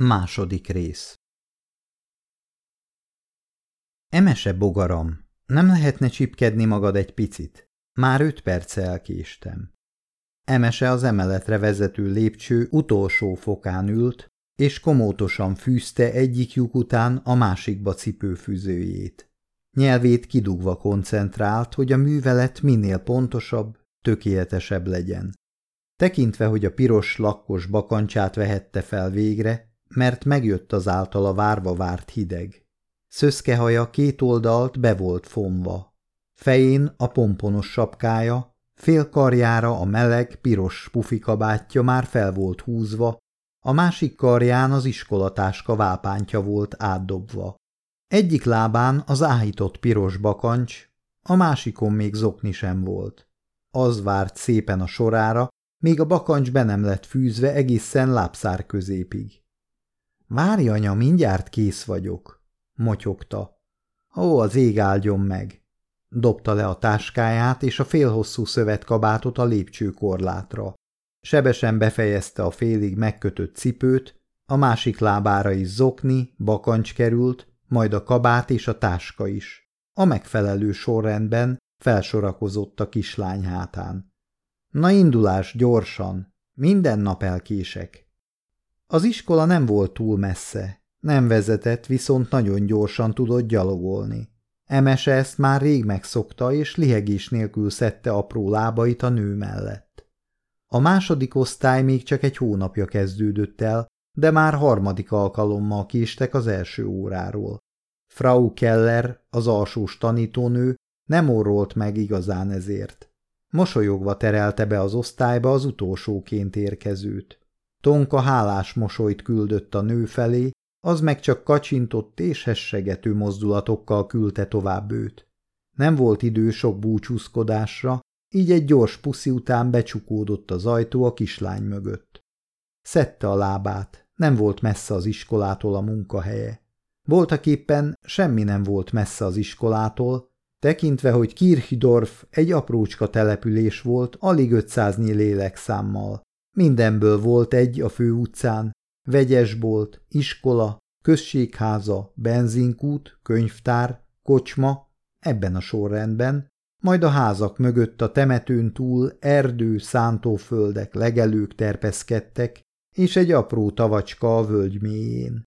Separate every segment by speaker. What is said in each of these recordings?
Speaker 1: Második rész Emese bogaram, nem lehetne csipkedni magad egy picit? Már öt perce elkéstem. Emese az emeletre vezető lépcső utolsó fokán ült, és komótosan fűzte egyik lyuk után a másikba cipőfűzőjét. Nyelvét kidugva koncentrált, hogy a művelet minél pontosabb, tökéletesebb legyen. Tekintve, hogy a piros lakkos bakancsát vehette fel végre, mert megjött az általa várva várt hideg. Szöszke haja két oldalt be volt fomva. Fején a pomponos sapkája, fél karjára a meleg, piros pufikabátja már fel volt húzva, a másik karján az iskolatáska vápántja volt átdobva. Egyik lábán az áhított piros bakancs, a másikon még zokni sem volt. Az várt szépen a sorára, még a bakancs be nem lett fűzve egészen lábszár középig. Várj, anya, mindjárt kész vagyok, motyogta. Ó, az ég áldjon meg! Dobta le a táskáját és a félhosszú szövetkabátot a lépcsőkorlátra. Sebesen befejezte a félig megkötött cipőt, a másik lábára is zokni, bakancs került, majd a kabát és a táska is. A megfelelő sorrendben felsorakozott a kislány hátán. Na indulás, gyorsan! Minden nap elkések. Az iskola nem volt túl messze, nem vezetett, viszont nagyon gyorsan tudott gyalogolni. Emese ezt már rég megszokta, és lihegés nélkül szedte apró lábait a nő mellett. A második osztály még csak egy hónapja kezdődött el, de már harmadik alkalommal késtek az első óráról. Frau Keller, az alsós tanítónő, nem orrolt meg igazán ezért. Mosolyogva terelte be az osztályba az utolsóként érkezőt. Tonka hálás mosolyt küldött a nő felé, az meg csak kacsintott és hessegető mozdulatokkal küldte tovább őt. Nem volt idő sok búcsúzkodásra, így egy gyors puszi után becsukódott az ajtó a kislány mögött. Szedte a lábát, nem volt messze az iskolától a munkahelye. Voltak éppen semmi nem volt messze az iskolától, tekintve, hogy Kirchdorf egy aprócska település volt alig 500 lélekszámmal. Mindenből volt egy a főutcán, vegyesbolt, iskola, községháza, benzinkút, könyvtár, kocsma, ebben a sorrendben, majd a házak mögött a temetőn túl erdő, szántóföldek, legelők terpeszkedtek, és egy apró tavacska a völgy mélyén.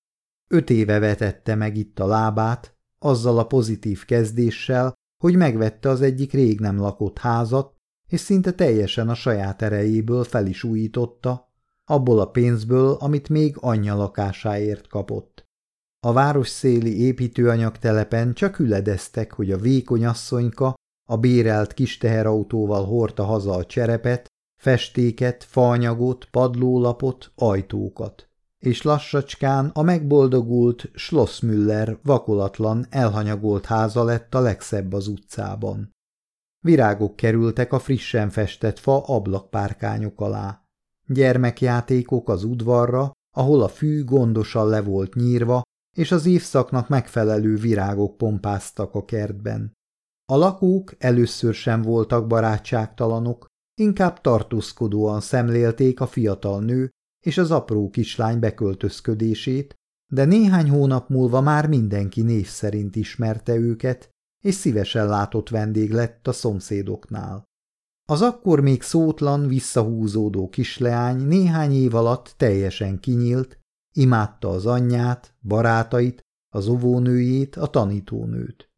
Speaker 1: Öt éve vetette meg itt a lábát, azzal a pozitív kezdéssel, hogy megvette az egyik rég nem lakott házat, és szinte teljesen a saját erejéből fel is újította, abból a pénzből, amit még anyja lakásáért kapott. A városszéli építőanyagtelepen csak üledeztek, hogy a vékony asszonyka a bérelt kis teherautóval hordta haza a cserepet, festéket, faanyagot, padlólapot, ajtókat és lassacskán a megboldogult Schlossmüller vakolatlan, elhanyagolt háza lett a legszebb az utcában. Virágok kerültek a frissen festett fa ablakpárkányok alá. Gyermekjátékok az udvarra, ahol a fű gondosan le volt nyírva, és az évszaknak megfelelő virágok pompáztak a kertben. A lakók először sem voltak barátságtalanok, inkább tartózkodóan szemlélték a fiatal nő és az apró kislány beköltözködését, de néhány hónap múlva már mindenki név szerint ismerte őket, és szívesen látott vendég lett a szomszédoknál. Az akkor még szótlan, visszahúzódó kisleány néhány év alatt teljesen kinyílt, imádta az anyját, barátait, az óvónőjét, a tanítónőt.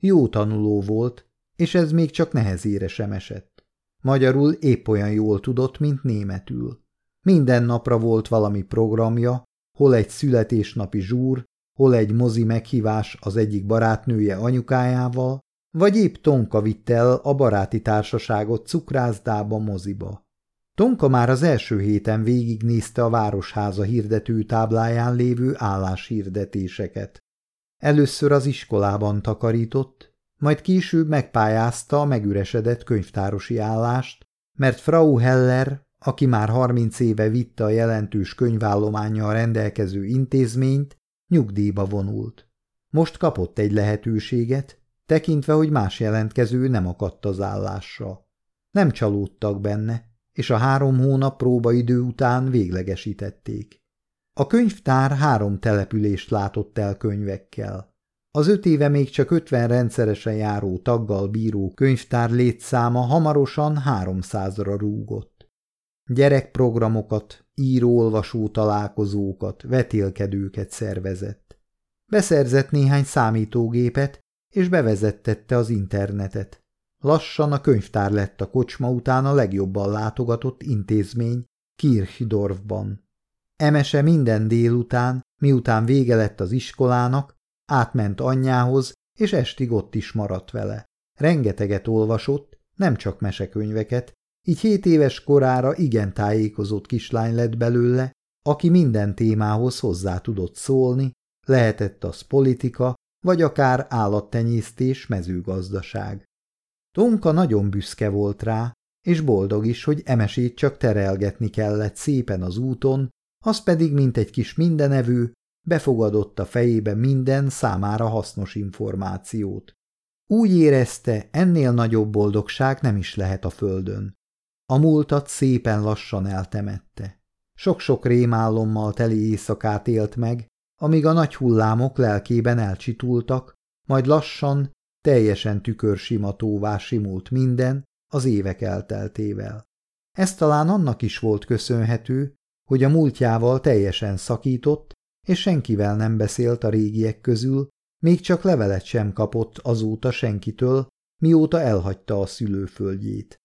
Speaker 1: Jó tanuló volt, és ez még csak nehezére sem esett. Magyarul épp olyan jól tudott, mint németül. Minden napra volt valami programja, hol egy születésnapi zsúr, hol egy mozi meghívás az egyik barátnője anyukájával, vagy épp Tonka vitt el a baráti társaságot cukrászdába moziba. Tonka már az első héten végignézte a városháza hirdető tábláján lévő álláshirdetéseket. Először az iskolában takarított, majd később megpályázta a megüresedett könyvtárosi állást, mert Frau Heller aki már harminc éve vitte a jelentős könyvállományjal rendelkező intézményt, nyugdíjba vonult. Most kapott egy lehetőséget, tekintve, hogy más jelentkező nem akadt az állásra. Nem csalódtak benne, és a három hónap próbaidő után véglegesítették. A könyvtár három települést látott el könyvekkel. Az öt éve még csak ötven rendszeresen járó taggal bíró könyvtár létszáma hamarosan háromszázra rúgott. Gyerekprogramokat, író-olvasó találkozókat, vetélkedőket szervezett. Beszerzett néhány számítógépet, és bevezettette az internetet. Lassan a könyvtár lett a kocsma után a legjobban látogatott intézmény Kirchdorfban. Emese minden délután, miután vége lett az iskolának, átment anyjához, és estig ott is maradt vele. Rengeteget olvasott, nem csak mesekönyveket, így hét éves korára igen tájékozott kislány lett belőle, aki minden témához hozzá tudott szólni, lehetett az politika, vagy akár állattenyésztés, mezőgazdaság. Tonka nagyon büszke volt rá, és boldog is, hogy emesét csak terelgetni kellett szépen az úton, az pedig, mint egy kis mindenevő, befogadott a fejébe minden számára hasznos információt. Úgy érezte, ennél nagyobb boldogság nem is lehet a földön. A múltat szépen lassan eltemette. Sok-sok rémálommal teli éjszakát élt meg, amíg a nagy hullámok lelkében elcsitultak, majd lassan, teljesen tükörsimatóvá simult minden az évek elteltével. Ez talán annak is volt köszönhető, hogy a múltjával teljesen szakított, és senkivel nem beszélt a régiek közül, még csak levelet sem kapott azóta senkitől, mióta elhagyta a szülőföldjét.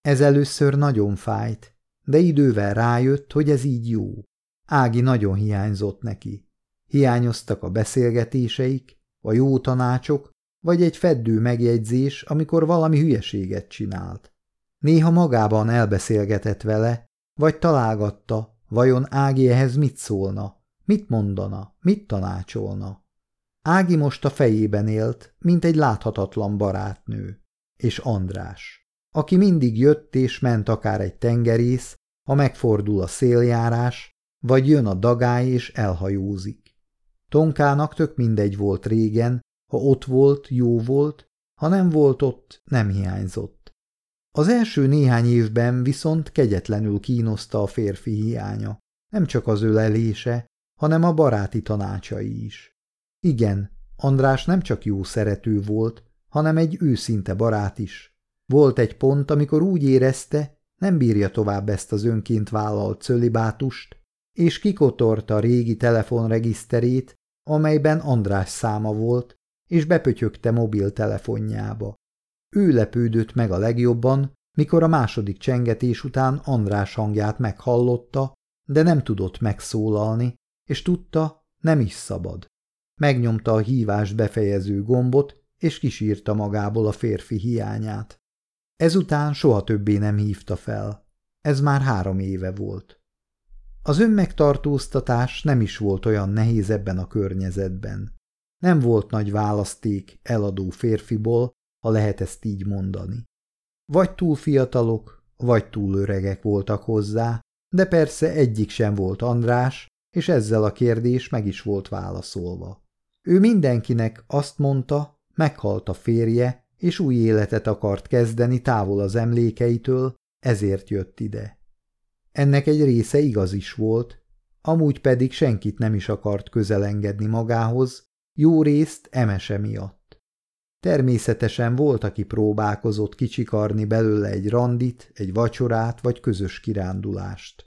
Speaker 1: Ez először nagyon fájt, de idővel rájött, hogy ez így jó. Ági nagyon hiányzott neki. Hiányoztak a beszélgetéseik, a jó tanácsok, vagy egy feddő megjegyzés, amikor valami hülyeséget csinált. Néha magában elbeszélgetett vele, vagy találgatta, vajon Ági ehhez mit szólna, Mit mondana, mit tanácsolna? Ági most a fejében élt, mint egy láthatatlan barátnő. És András, aki mindig jött és ment akár egy tengerész, ha megfordul a széljárás, vagy jön a dagály és elhajózik. Tonkának tök mindegy volt régen, ha ott volt, jó volt, ha nem volt ott, nem hiányzott. Az első néhány évben viszont kegyetlenül kínoszta a férfi hiánya, nem csak az ölelése, hanem a baráti tanácsai is. Igen, András nem csak jó szerető volt, hanem egy őszinte barát is. Volt egy pont, amikor úgy érezte, nem bírja tovább ezt az önként vállalt cölibátust, és kikotorta a régi telefonregiszterét, amelyben András száma volt, és bepötyögte mobiltelefonjába. Ő lepődött meg a legjobban, mikor a második csengetés után András hangját meghallotta, de nem tudott megszólalni, és tudta, nem is szabad. Megnyomta a hívást befejező gombot, és kisírta magából a férfi hiányát. Ezután soha többé nem hívta fel. Ez már három éve volt. Az önmegtartóztatás nem is volt olyan nehéz ebben a környezetben. Nem volt nagy választék eladó férfiból, ha lehet ezt így mondani. Vagy túl fiatalok, vagy túl öregek voltak hozzá, de persze egyik sem volt András, és ezzel a kérdés meg is volt válaszolva. Ő mindenkinek azt mondta, meghalt a férje, és új életet akart kezdeni távol az emlékeitől, ezért jött ide. Ennek egy része igaz is volt, amúgy pedig senkit nem is akart közelengedni magához, jó részt emese miatt. Természetesen volt, aki próbálkozott kicsikarni belőle egy randit, egy vacsorát vagy közös kirándulást.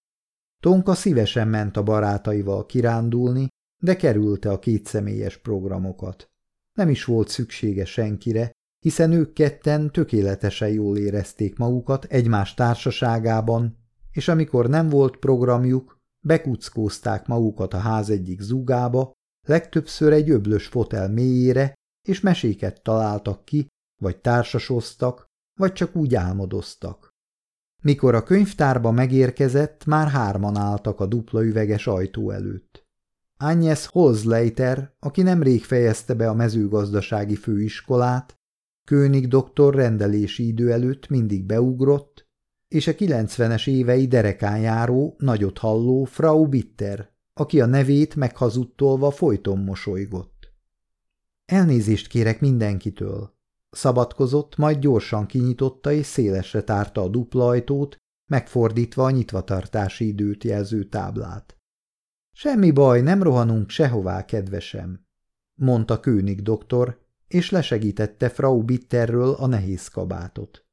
Speaker 1: Tonka szívesen ment a barátaival kirándulni, de kerülte a kétszemélyes programokat. Nem is volt szüksége senkire, hiszen ők ketten tökéletesen jól érezték magukat egymás társaságában, és amikor nem volt programjuk, bekuckózták magukat a ház egyik zúgába, legtöbbször egy öblös fotel mélyére, és meséket találtak ki, vagy társasoztak, vagy csak úgy álmodoztak. Mikor a könyvtárba megérkezett, már hárman álltak a dupla üveges ajtó előtt. Agnes Holzleiter, aki nemrég fejezte be a mezőgazdasági főiskolát, König doktor rendelési idő előtt mindig beugrott, és a kilencvenes évei derekán járó, nagyot halló Frau Bitter, aki a nevét meghazudtolva folyton mosolygott. Elnézést kérek mindenkitől, Szabadkozott, majd gyorsan kinyitotta és szélesre tárta a dupla ajtót, megfordítva a nyitvatartási időt jelző táblát. Semmi baj, nem rohanunk sehová, kedvesem, mondta König doktor, és lesegítette Frau Bitterről a nehéz kabátot.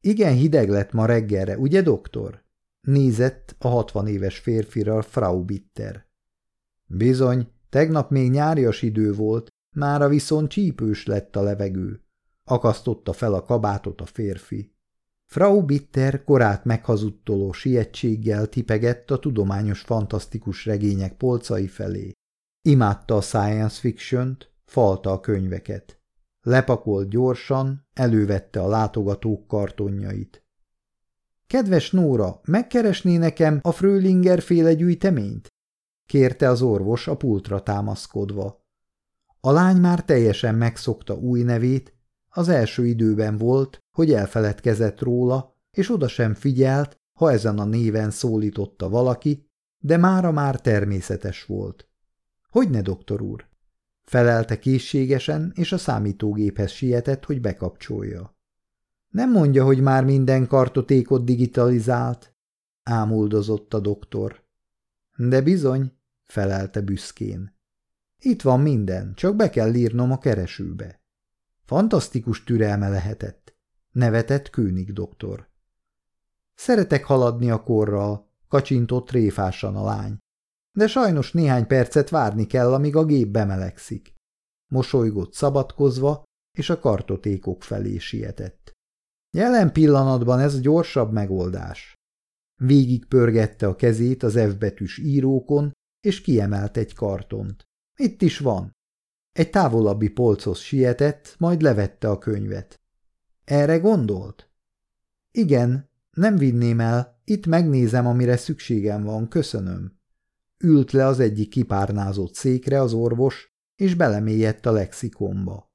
Speaker 1: Igen hideg lett ma reggelre, ugye, doktor? Nézett a hatvan éves férfira Frau Bitter. Bizony, tegnap még nyárias idő volt, mára viszont csípős lett a levegő. Akasztotta fel a kabátot a férfi. Frau Bitter korát meghazudtoló sietséggel tipegett a tudományos fantasztikus regények polcai felé. Imádta a science fiction-t, falta a könyveket. Lepakolt gyorsan, elővette a látogatók kartonjait. Kedves Nóra, megkeresné nekem a Frölinger féle gyűjteményt? kérte az orvos a pultra támaszkodva. A lány már teljesen megszokta új nevét, az első időben volt, hogy elfeledkezett róla, és oda sem figyelt, ha ezen a néven szólította valaki, de mára már természetes volt. Hogyne, doktor úr? Felelte készségesen, és a számítógéphez sietett, hogy bekapcsolja. Nem mondja, hogy már minden kartotékot digitalizált, ámuldozott a doktor. De bizony, felelte büszkén. Itt van minden, csak be kell írnom a keresőbe. Fantasztikus türelme lehetett, nevetett Kőnig doktor. Szeretek haladni a korral, kacsintott tréfásan a lány. De sajnos néhány percet várni kell, amíg a gép bemelegszik. Mosolygott szabadkozva, és a kartotékok felé sietett. Jelen pillanatban ez a gyorsabb megoldás. Végig pörgette a kezét az F betűs írókon, és kiemelt egy kartont. Itt is van. Egy távolabbi polchoz sietett, majd levette a könyvet. Erre gondolt? Igen, nem vinném el, itt megnézem, amire szükségem van, köszönöm. Ült le az egyik kipárnázott székre az orvos, és belemélyedt a lexikomba.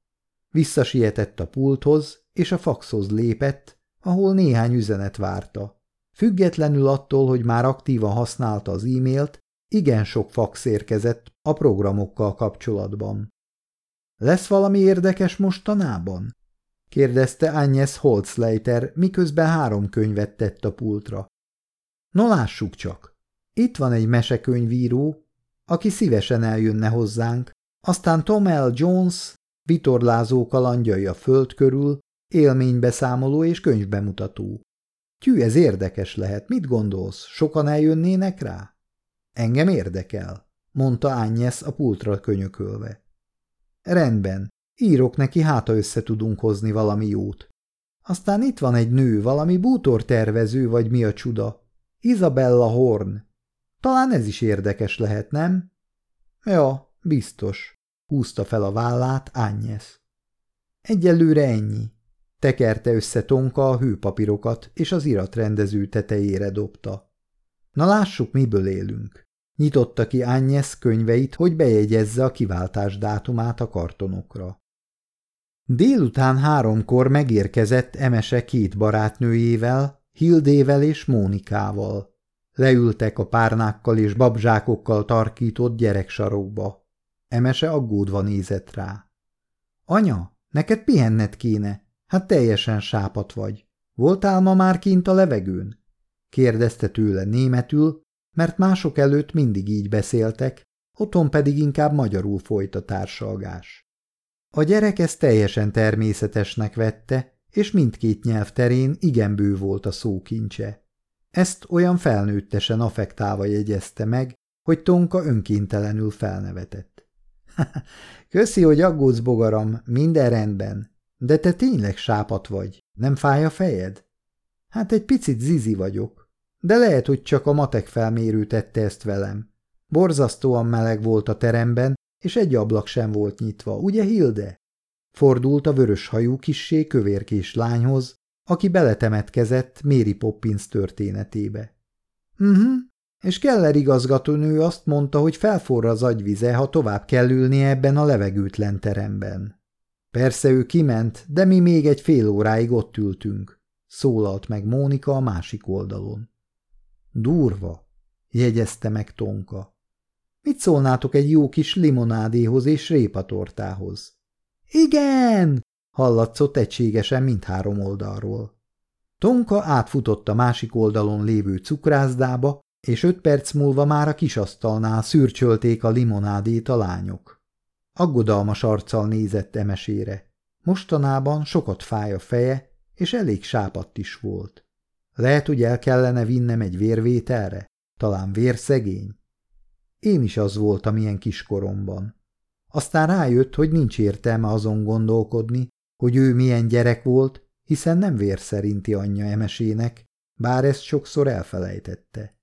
Speaker 1: Visszasietett a pulthoz, és a faxhoz lépett, ahol néhány üzenet várta. Függetlenül attól, hogy már aktívan használta az e-mailt, igen sok fax érkezett a programokkal kapcsolatban. Lesz valami érdekes mostanában? kérdezte Agnes Holzleiter, miközben három könyvet tett a pultra. No lássuk csak. Itt van egy mesekönyvíró, aki szívesen eljönne hozzánk, aztán Tom L. Jones, vitorlázó kalandjai a föld körül, élménybeszámoló és könyvbemutató. Tyű, ez érdekes lehet, mit gondolsz, sokan eljönnének rá? Engem érdekel, mondta Ányesz a pultra könyökölve. Rendben, írok neki, hát ha össze tudunk hozni valami jót. Aztán itt van egy nő, valami bútortervező, vagy mi a csuda. Isabella Horn. Talán ez is érdekes lehet, nem? Ja, biztos. Húzta fel a vállát Ányesz. Egyelőre ennyi. Tekerte össze Tonka a hőpapírokat, és az iratrendező tetejére dobta. Na lássuk, miből élünk. Nyitotta ki Ányesz könyveit, hogy bejegyezze a kiváltás dátumát a kartonokra. Délután háromkor megérkezett Emese két barátnőjével, Hildével és Mónikával. Leültek a párnákkal és babzsákokkal tarkított gyereksarokba. Emese aggódva nézett rá. Anya, neked pihenned kéne, hát teljesen sápat vagy. Voltál ma már kint a levegőn? kérdezte tőle németül, mert mások előtt mindig így beszéltek, otthon pedig inkább magyarul folyt a társalgás. A gyerek ezt teljesen természetesnek vette, és mindkét nyelv terén igen bő volt a szókincse. Ezt olyan felnőttesen affektálva jegyezte meg, hogy Tonka önkéntelenül felnevetett. – Köszi, hogy aggódsz, bogaram, minden rendben. De te tényleg sápat vagy, nem fáj a fejed? Hát egy picit zizi vagyok. De lehet, hogy csak a matek felmérő tette ezt velem. Borzasztóan meleg volt a teremben, és egy ablak sem volt nyitva, ugye Hilde? Fordult a vörös hajú kissé kövérkés lányhoz, aki beletemetkezett Mary Poppins történetébe. Mhm, uh -huh. és Keller igazgatónő azt mondta, hogy felforra az agyvize, ha tovább kell ülnie ebben a levegőtlen teremben. Persze ő kiment, de mi még egy fél óráig ott ültünk, szólalt meg Mónika a másik oldalon. Durva, jegyezte meg Tonka. Mit szólnátok egy jó kis limonádéhoz és répatortához? Igen! Hallatszott egységesen mindhárom oldalról. Tonka átfutott a másik oldalon lévő cukrászdába, és öt perc múlva már a kisasztalnál szürcsölték a limonádét a lányok. Aggodalmas arccal nézett emesére. Mostanában sokat fáj a feje, és elég sápadt is volt. Lehet, hogy el kellene vinnem egy vérvételre? Talán vérszegény? Én is az voltam ilyen kiskoromban. Aztán rájött, hogy nincs értelme azon gondolkodni, hogy ő milyen gyerek volt, hiszen nem vér szerinti anyja emesének, bár ezt sokszor elfelejtette.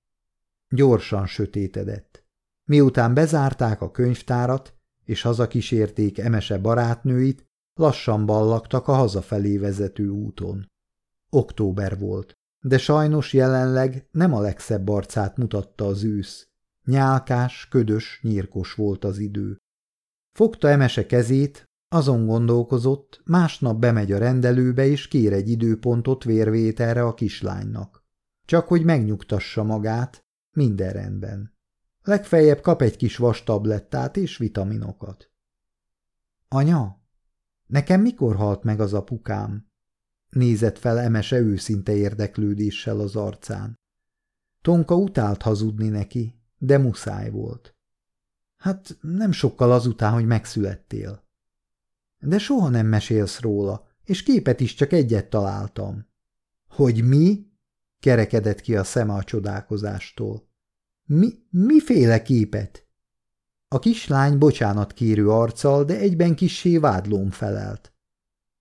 Speaker 1: Gyorsan sötétedett. Miután bezárták a könyvtárat, és hazakísérték emese barátnőit, lassan ballagtak a hazafelé vezető úton. Október volt, de sajnos jelenleg nem a legszebb arcát mutatta az ősz. Nyálkás, ködös, nyírkos volt az idő. Fogta Emese kezét, azon gondolkozott, másnap bemegy a rendelőbe és kér egy időpontot vérvételre a kislánynak. Csak hogy megnyugtassa magát, minden rendben. Legfeljebb kap egy kis vastablettát és vitaminokat. Anya, nekem mikor halt meg az apukám? Nézett fel Emese őszinte érdeklődéssel az arcán. Tonka utált hazudni neki, de muszáj volt. Hát nem sokkal azután, hogy megszülettél. De soha nem mesélsz róla, és képet is csak egyet találtam. Hogy mi? kerekedett ki a szeme a csodálkozástól. Mi, miféle képet? A kislány bocsánat kérő arccal, de egyben kissé vádlón felelt.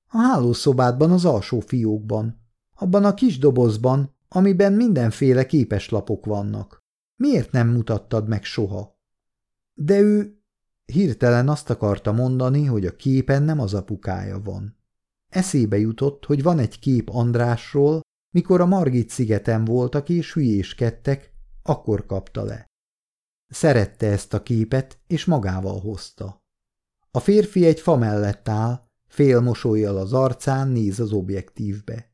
Speaker 1: A hálószobádban az alsó fiókban, abban a kis dobozban, amiben mindenféle képeslapok vannak. Miért nem mutattad meg soha? De ő hirtelen azt akarta mondani, hogy a képen nem az apukája van. Eszébe jutott, hogy van egy kép Andrásról, mikor a Margit szigeten voltak és hülyéskedtek, akkor kapta le. Szerette ezt a képet, és magával hozta. A férfi egy fa mellett áll, fél az arcán néz az objektívbe.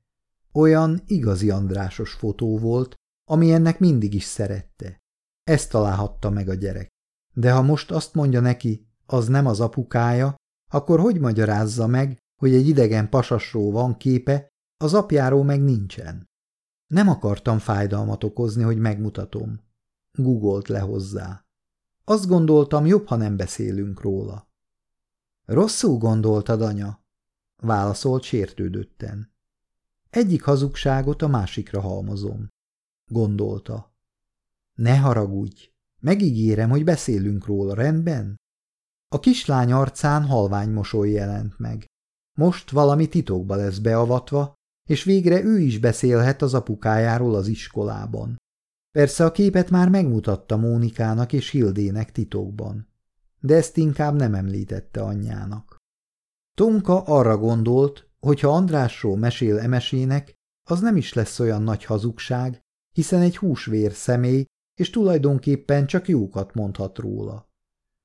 Speaker 1: Olyan igazi Andrásos fotó volt, ami ennek mindig is szerette. Ezt találhatta meg a gyerek. De ha most azt mondja neki, az nem az apukája, akkor hogy magyarázza meg, hogy egy idegen pasasról van képe, az apjáról meg nincsen? Nem akartam fájdalmat okozni, hogy megmutatom. Gugolt le hozzá. Azt gondoltam, jobb, ha nem beszélünk róla. Rosszul gondoltad, anya? Válaszolt sértődötten. Egyik hazugságot a másikra halmozom. Gondolta. Ne haragudj, megígérem, hogy beszélünk róla, rendben? A kislány arcán halvány mosoly jelent meg. Most valami titokba lesz beavatva, és végre ő is beszélhet az apukájáról az iskolában. Persze a képet már megmutatta Mónikának és Hildének titokban, de ezt inkább nem említette anyjának. Tonka arra gondolt, hogy ha Andrásról mesél emesének, az nem is lesz olyan nagy hazugság, hiszen egy húsvér személy, és tulajdonképpen csak jókat mondhat róla.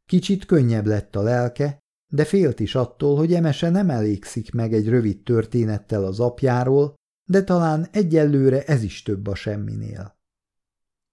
Speaker 1: Kicsit könnyebb lett a lelke, de félt is attól, hogy Emese nem elégszik meg egy rövid történettel az apjáról, de talán egyelőre ez is több a semminél.